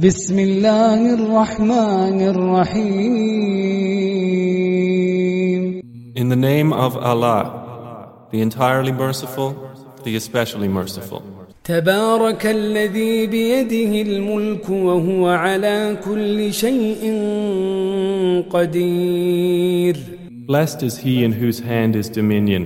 بسم الله الرحمن الرحيم In the name of Allah, the entirely merciful, the especially merciful. تبارك الذي بيده الملك وهو على كل شيء قدير Blessed is he in whose hand is dominion,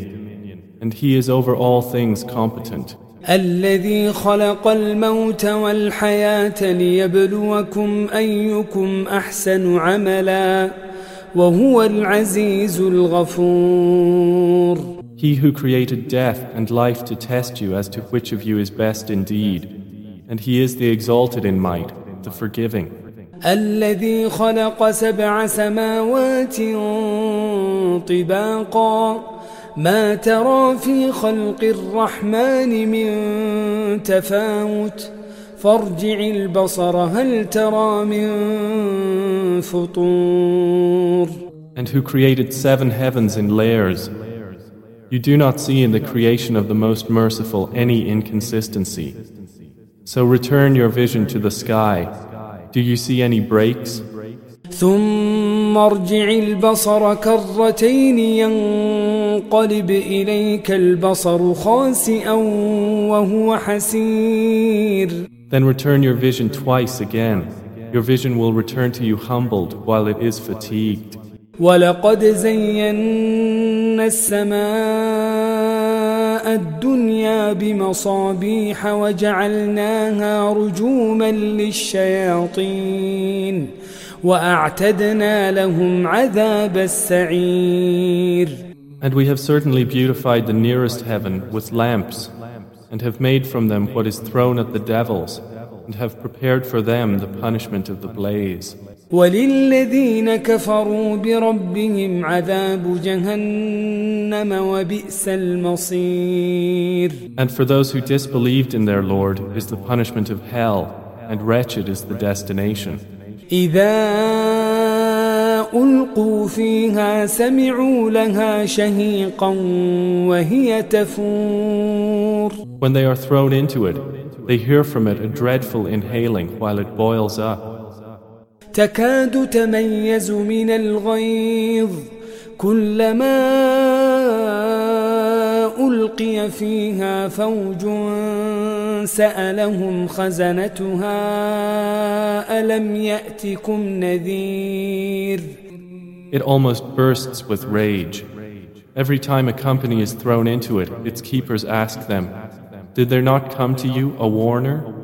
and he is over all things competent. الذي خلق الموت والحياة ليبلوكم أيكم أحسن عملا وهو العزيز الغفور He who created death and life to test you as to which of you is best indeed, and he is the exalted in might, the forgiving. الذي خلق سبع سماوات طباقا ما ترى في خلق الرحمن من تفاوت فارجع البصر هل ترى من فطور And who created seven heavens in layers. You do not see in the creation of the Most Merciful any inconsistency. So return your vision to the sky. Do you see any breaks? ثم ارجع البصر كرتين ينقلب إليك البصر خاسئا وهو حسير Then return your vision twice again. Your vision will return to you humbled while it is fatigued. ولقد زينا السماء الدنيا بمصابيح وجعلناها رجوما للشياطين واعتدنا لهم عذاب السعير And we have certainly beautified the nearest heaven with lamps, and have made from them what is thrown at the devils, and have prepared for them the punishment of the blaze. وللذين كفروا بربهم عذاب جهنم وبئس المصير And for those who disbelieved in their Lord is the punishment of hell, and wretched is the destination. إذا ألقوا فيها سمعوا لها شهيقا وهي تفور When they are thrown into it, they hear from it a dreadful inhaling while it boils up. تكاد تميز من الغيظ كلما ألقي فيها فوج سألهم خزنتها ألم يأتكم نذير It almost bursts with rage. Every time a company is thrown into it, its keepers ask them, Did there not come to you a warner?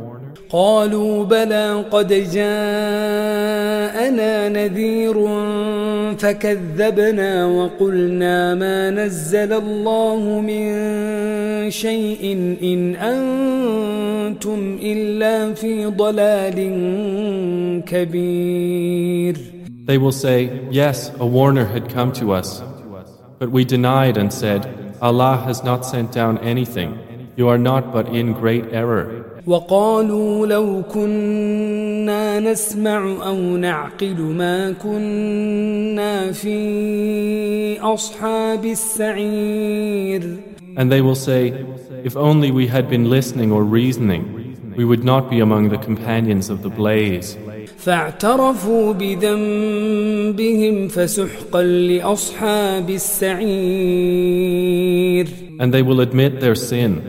قالوا بلى قد جاءنا نذير فكذبنا وقلنا ما نزل الله من شيء إن أنتم إلا في ضلال كبير They will say, Yes, a warner had come to us. But we denied and said, Allah has not sent down anything. You are not but in great error. وقالوا لو كنا نسمع أو نعقل ما كنا في أصحاب السعير And they will say, If only we had been listening or reasoning, we would not be among the companions of the blaze. فاعترفوا بذنبهم فسحقا لأصحاب السعير And they will admit their sin.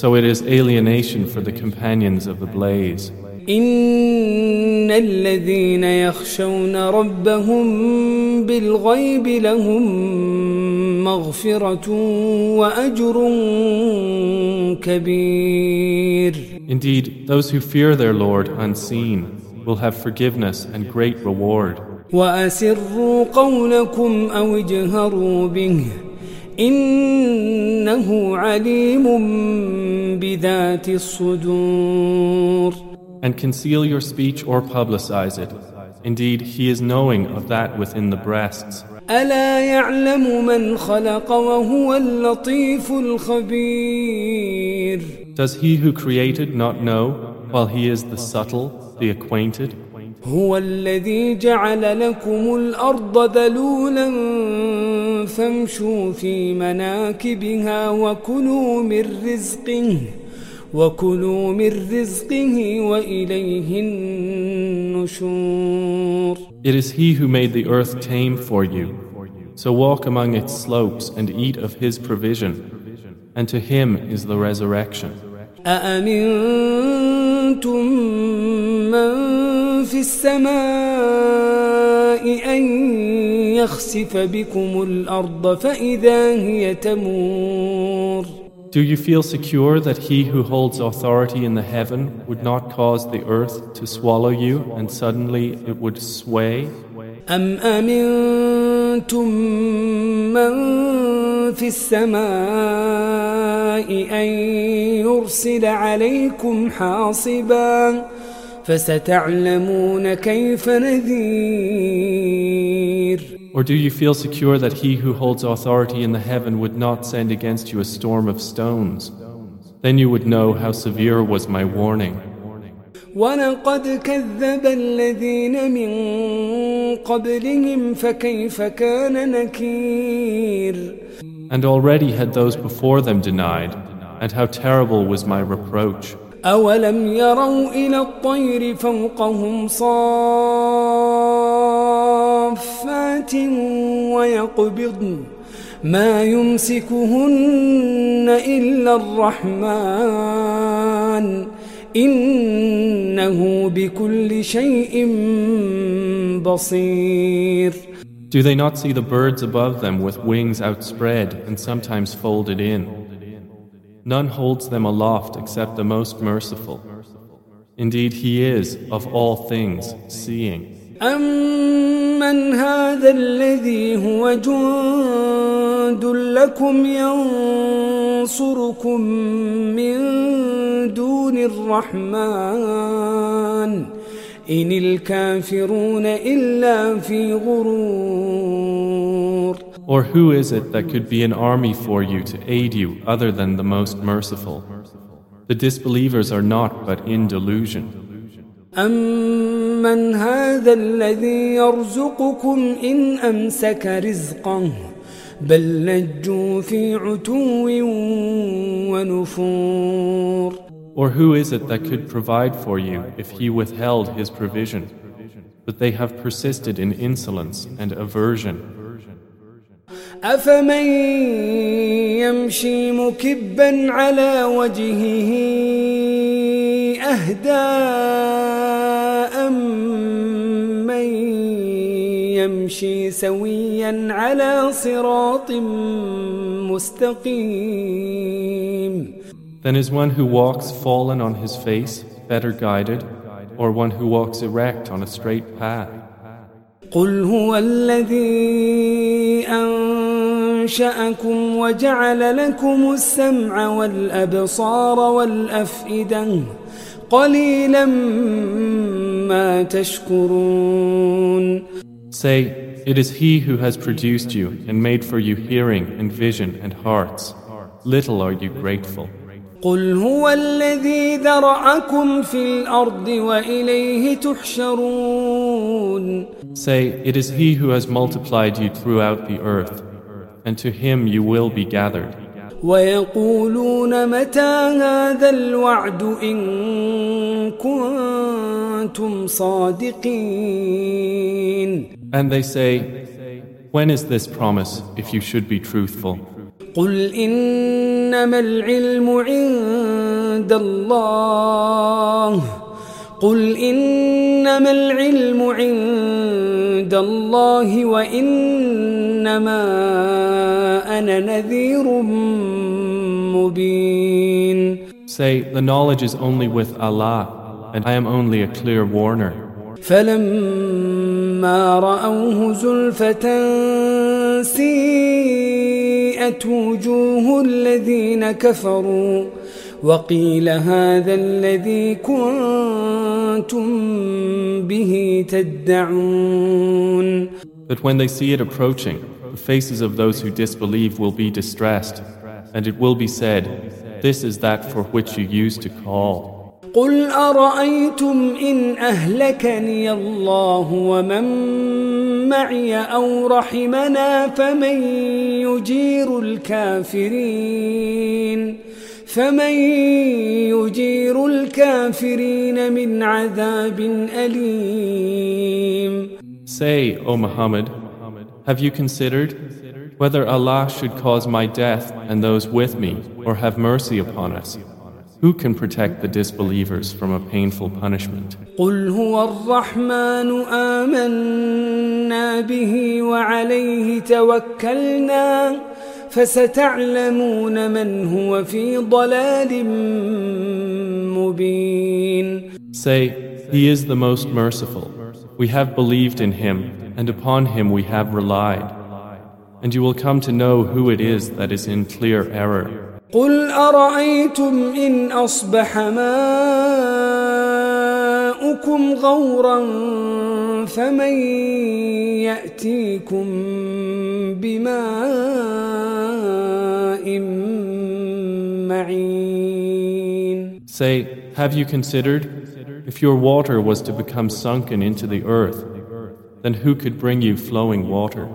So it is alienation for the companions of the blaze. إن الذين يخشون ربهم بالغيب لهم مغفرة وأجر كبير Indeed, those who fear their Lord unseen will have forgiveness and great reward. وأسروا قولكم أو اجهروا به إنه عليم بذات الصدور And conceal your speech or publicize it. Indeed, He is knowing of that within the breasts. ألا يعلم من خلق وهو اللطيف الخبير Does He who created not know, while He is the subtle, the acquainted? هو الذي جعل لكم الأرض ذلولا فامشوا في مناكبها وكلوا من رزقه وكلوا من رزقه وإليه النشور It is He who made the earth tame for you. So walk among its slopes and eat of His provision, and to Him is the resurrection. أأمنتم من في السماء أن يخسف بكم الأرض فإذا هي تمور Do you feel secure that he who holds authority in the heaven would not cause the earth to swallow you and suddenly it would sway? أم أمنتم من في السماء أن يرسل عليكم حاصبا فستعلمون كيف نذير Or do you feel secure that he who holds authority in the heaven would not send against you a storm of stones? Then you would know how severe was my warning. ولقد كذب الذين من قبلهم فكيف كان نكير And already had those before them denied, and how terrible was my reproach. أولم يروا إلى الطير فوقهم صافات ويقبضن ما يمسكهن إلا الرحمن إنه بكل شيء بصير Do they not see the birds above them with wings outspread and sometimes folded in? None holds them aloft except the most merciful. Indeed, He is, of all things, seeing. أمن هذا الذي هو جند لكم ينصركم من دون الرحمن إن الكافرون إلا في غرور Or who is it that could be an army for you to aid you other than the most merciful? The disbelievers are not but in delusion. أمن هذا الذي يرزقكم إن أمسك رزقه بل لجوا في عتو ونفور Or who is it that could provide for you if he withheld his provision? But they have persisted in insolence and aversion. أفمن يمشي مكبا على وجهه أهدى أمن يمشي سويا على صراط مستقيم Then is one who walks fallen on his face better guided, or one who walks erect on a straight path? قل هو الذي أنشأكم وجعل لكم السمع والأبصار والأفئدة قليلا ما تشكرون Say, it is he who has produced you and made for you hearing and vision and hearts. Little are you grateful. قل هو الذي ذرأكم في الأرض وإليه تحشرون Say, it is he who has multiplied you throughout the earth, and to him you will be gathered. ويقولون متى هذا الوعد إن كنتم صادقين And they say, When is this promise if you should be truthful? قل إنما العلم عند الله قل إنما العلم عند الله وإنما أنا نذير مبين Say, The knowledge is only with Allah, and I am only a clear warner. فلما رأوه زلفة سيئت وجوه الذين كفروا وقيل هذا الذي كنتم به تدعون But when they see it approaching, the faces of those who disbelieve will be distressed, and it will be said, This is that for which you used to call. قل أرأيتم إن أهلكني الله ومن معي أو رحمنا فمن يجير الكافرين فمن يجير الكافرين من عذاب أليم Say, O Muhammad, have you considered whether Allah should cause my death and those with me or have mercy upon us? Who can protect the disbelievers from a painful punishment? قل هو الرحمن آمنا به وعليه توكلنا فستعلمون من هو في ضلال مبين Say, He is the most merciful. We have believed in Him, and upon Him we have relied. And you will come to know who it is that is in clear error. قل أرأيتم إن أصبح ماؤكم غورا فمن يأتيكم بماء معين Say, have you considered if your water was to become sunken into the earth, then who could bring you flowing water?